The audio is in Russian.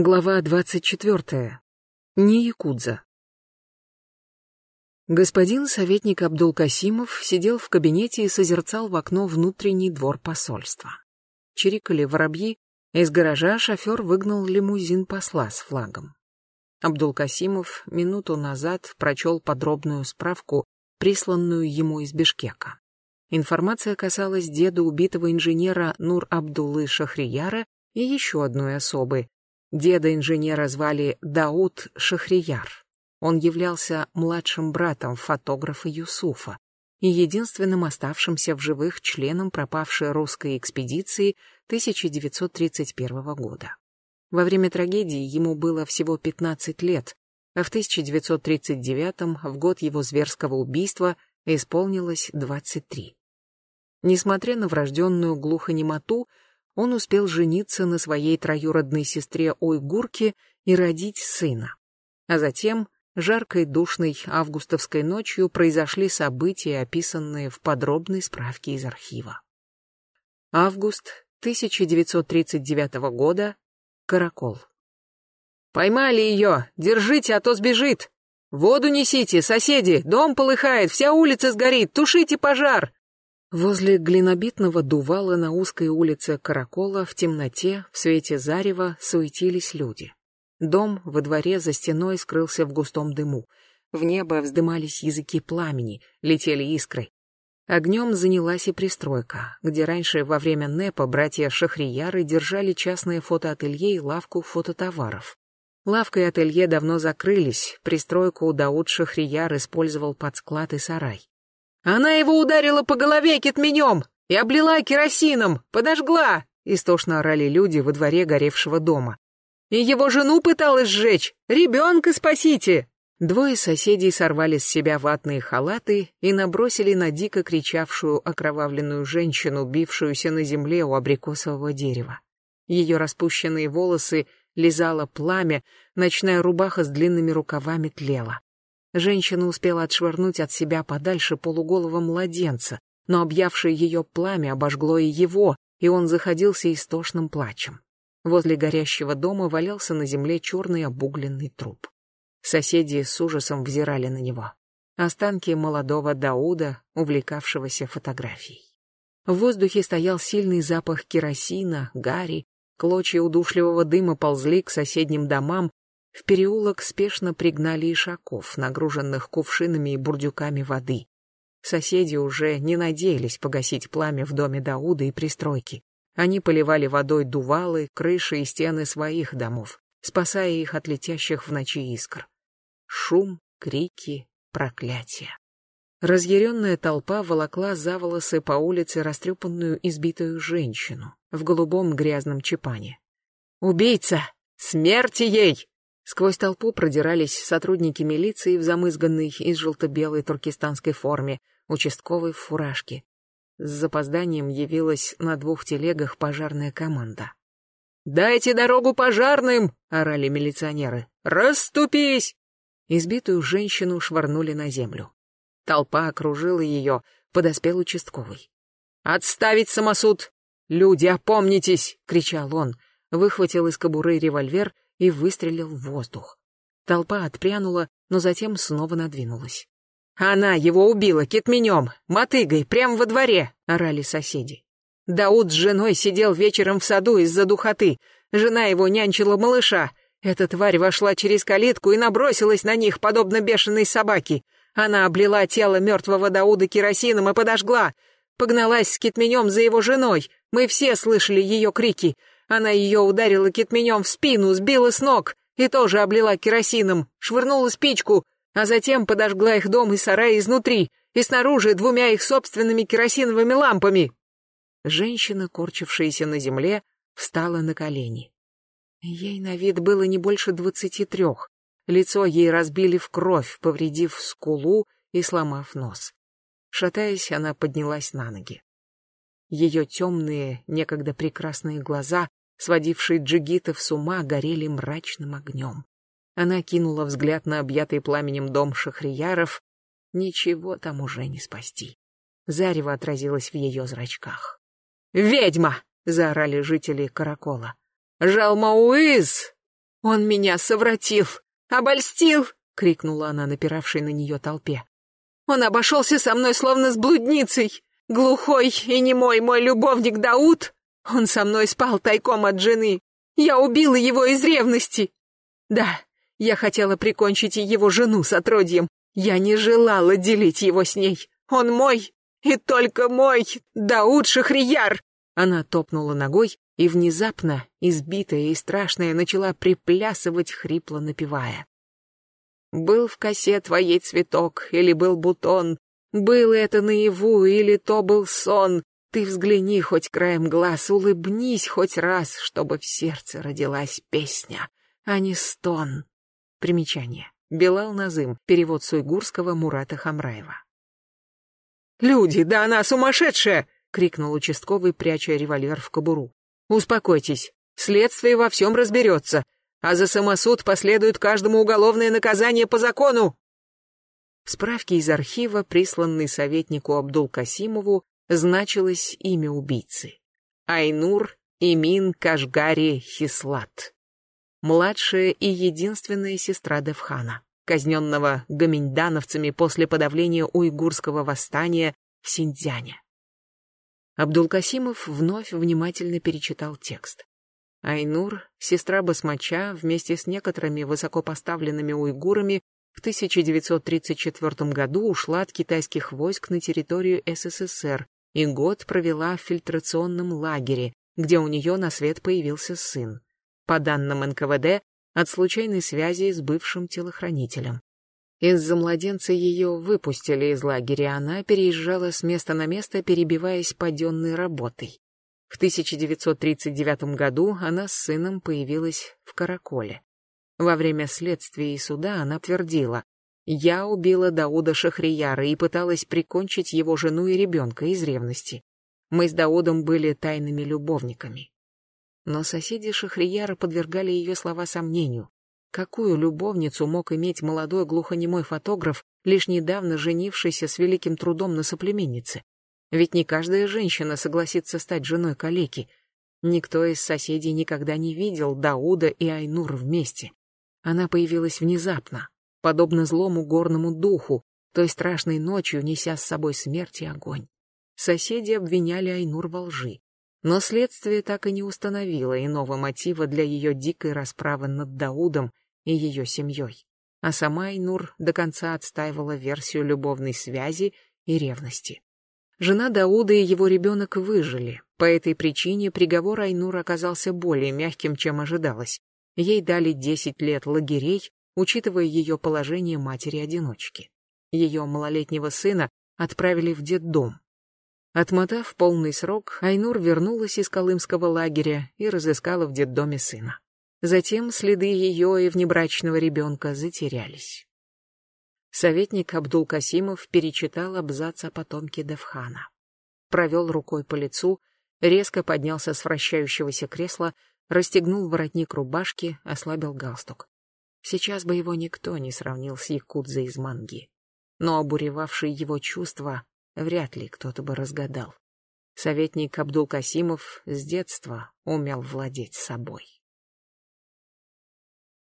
Глава двадцать четвертая. Не Якудза. Господин советник Абдул-Касимов сидел в кабинете и созерцал в окно внутренний двор посольства. Чирикали воробьи, из гаража шофер выгнал лимузин посла с флагом. Абдул-Касимов минуту назад прочел подробную справку, присланную ему из Бишкека. Информация касалась деда убитого инженера Нур-Абдуллы Шахрияра и еще одной особы, Деда инженера звали Дауд Шахрияр. Он являлся младшим братом фотографа Юсуфа и единственным оставшимся в живых членом пропавшей русской экспедиции 1931 года. Во время трагедии ему было всего 15 лет, а в 1939, в год его зверского убийства, исполнилось 23. Несмотря на врожденную глухонемоту, он успел жениться на своей троюродной сестре Уйгурке и родить сына. А затем, жаркой душной августовской ночью, произошли события, описанные в подробной справке из архива. Август 1939 года. Каракол. «Поймали ее! Держите, а то сбежит! Воду несите, соседи! Дом полыхает, вся улица сгорит! Тушите пожар!» Возле глинобитного дувала на узкой улице Каракола в темноте, в свете зарева, суетились люди. Дом во дворе за стеной скрылся в густом дыму. В небо вздымались языки пламени, летели искры. Огнем занялась и пристройка, где раньше во время НЭПа братья Шахрияры держали частное фотоателье и лавку фототоваров. Лавка и ателье давно закрылись, пристройку Дауд Шахрияр использовал под склад и сарай. Она его ударила по голове китменем и облила керосином, подожгла, истошно орали люди во дворе горевшего дома. И его жену пыталась сжечь. Ребенка спасите! Двое соседей сорвали с себя ватные халаты и набросили на дико кричавшую окровавленную женщину, бившуюся на земле у абрикосового дерева. Ее распущенные волосы лизало пламя, ночная рубаха с длинными рукавами тлела. Женщина успела отшвырнуть от себя подальше полуголого младенца, но объявшее ее пламя обожгло и его, и он заходился истошным плачем. Возле горящего дома валялся на земле черный обугленный труп. Соседи с ужасом взирали на него. Останки молодого Дауда, увлекавшегося фотографией. В воздухе стоял сильный запах керосина, гари, клочья удушливого дыма ползли к соседним домам, в переулок спешно пригнали ишаков, нагруженных кувшинами и бурдюками воды. Соседи уже не надеялись погасить пламя в доме Дауда и пристройки. Они поливали водой дувалы, крыши и стены своих домов, спасая их от летящих в ночи искр. Шум, крики, проклятия. Разъяренная толпа волокла за волосы по улице растрепанную избитую женщину в голубом грязном чепане. «Убийца! Смерти ей!» Сквозь толпу продирались сотрудники милиции в замызганной из желто-белой туркестанской форме, участковой в фуражке. С запозданием явилась на двух телегах пожарная команда. «Дайте дорогу пожарным!» — орали милиционеры. «Расступись!» Избитую женщину швырнули на землю. Толпа окружила ее, подоспел участковый. «Отставить самосуд! Люди, опомнитесь!» — кричал он, выхватил из кобуры револьвер — и выстрелил в воздух. Толпа отпрянула, но затем снова надвинулась. «Она его убила китменем, мотыгой, прямо во дворе!» — орали соседи. Дауд с женой сидел вечером в саду из-за духоты. Жена его нянчила малыша. Эта тварь вошла через калитку и набросилась на них, подобно бешеной собаке. Она облила тело мертвого Дауда керосином и подожгла. Погналась с китменем за его женой. Мы все слышали ее крики. Она ее ударила китменем в спину, сбила с ног и тоже облила керосином, швырнула спичку, а затем подожгла их дом и сарай изнутри и снаружи двумя их собственными керосиновыми лампами. Женщина, корчившаяся на земле, встала на колени. Ей на вид было не больше двадцати трех. Лицо ей разбили в кровь, повредив скулу и сломав нос. Шатаясь, она поднялась на ноги. Ее темные, некогда прекрасные глаза сводившие джигитов с ума, горели мрачным огнем. Она кинула взгляд на объятый пламенем дом шахрияров. Ничего там уже не спасти. Зарево отразилось в ее зрачках. «Ведьма!» — заорали жители Каракола. «Жалмауиз! Он меня совратил, обольстил!» — крикнула она напиравшей на нее толпе. «Он обошелся со мной словно с блудницей! Глухой и немой мой любовник Дауд! Он со мной спал тайком от жены! Я убила его из ревности! Да, я хотела прикончить его жену с отродьем. Я не желала делить его с ней. Он мой, и только мой, Дауд Шахрияр!» Она топнула ногой и внезапно, избитая и страшная, начала приплясывать, хрипло напевая. «Был в косе твоей цветок, или был бутон, был это наяву, или то был сон, ты взгляни хоть краем глаз, улыбнись хоть раз, чтобы в сердце родилась песня, а не стон». Примечание. Белал Назым, перевод с уйгурского Мурата Хамраева. «Люди, да она сумасшедшая!» — крикнул участковый, пряча револьвер в кобуру. «Успокойтесь, следствие во всем разберется, а за самосуд последует каждому уголовное наказание по закону!» В справке из архива, присланной советнику Абдул-Касимову, значилось имя убийцы. Айнур Имин Кашгари Хислат. Младшая и единственная сестра Девхана казненного гаминьдановцами после подавления уйгурского восстания в Синьцзяне. Абдулкасимов вновь внимательно перечитал текст. Айнур, сестра Басмача, вместе с некоторыми высокопоставленными уйгурами в 1934 году ушла от китайских войск на территорию СССР и год провела в фильтрационном лагере, где у нее на свет появился сын. По данным НКВД, от случайной связи с бывшим телохранителем. Из-за младенца ее выпустили из лагеря, она переезжала с места на место, перебиваясь паденной работой. В 1939 году она с сыном появилась в Караколе. Во время следствия и суда она твердила, «Я убила Дауда Шахрияра и пыталась прикончить его жену и ребенка из ревности. Мы с Даудом были тайными любовниками. Но соседи Шахрияра подвергали ее слова сомнению. Какую любовницу мог иметь молодой глухонемой фотограф, лишь недавно женившийся с великим трудом на соплеменнице? Ведь не каждая женщина согласится стать женой калеки. Никто из соседей никогда не видел Дауда и Айнур вместе. Она появилась внезапно, подобно злому горному духу, той страшной ночью неся с собой смерть и огонь. Соседи обвиняли Айнур во лжи. Но следствие так и не установило иного мотива для ее дикой расправы над Даудом и ее семьей. А сама Айнур до конца отстаивала версию любовной связи и ревности. Жена Дауда и его ребенок выжили. По этой причине приговор Айнур оказался более мягким, чем ожидалось. Ей дали 10 лет лагерей, учитывая ее положение матери-одиночки. Ее малолетнего сына отправили в детдом, Отмотав полный срок, Айнур вернулась из Колымского лагеря и разыскала в детдоме сына. Затем следы ее и внебрачного ребенка затерялись. Советник Абдул-Касимов перечитал абзац о потомке Девхана. Провел рукой по лицу, резко поднялся с вращающегося кресла, расстегнул воротник рубашки, ослабил галстук. Сейчас бы его никто не сравнил с якудзой из манги. Но обуревавшие его чувства вряд ли кто-то бы разгадал. Советник Абдул-Касимов с детства умел владеть собой.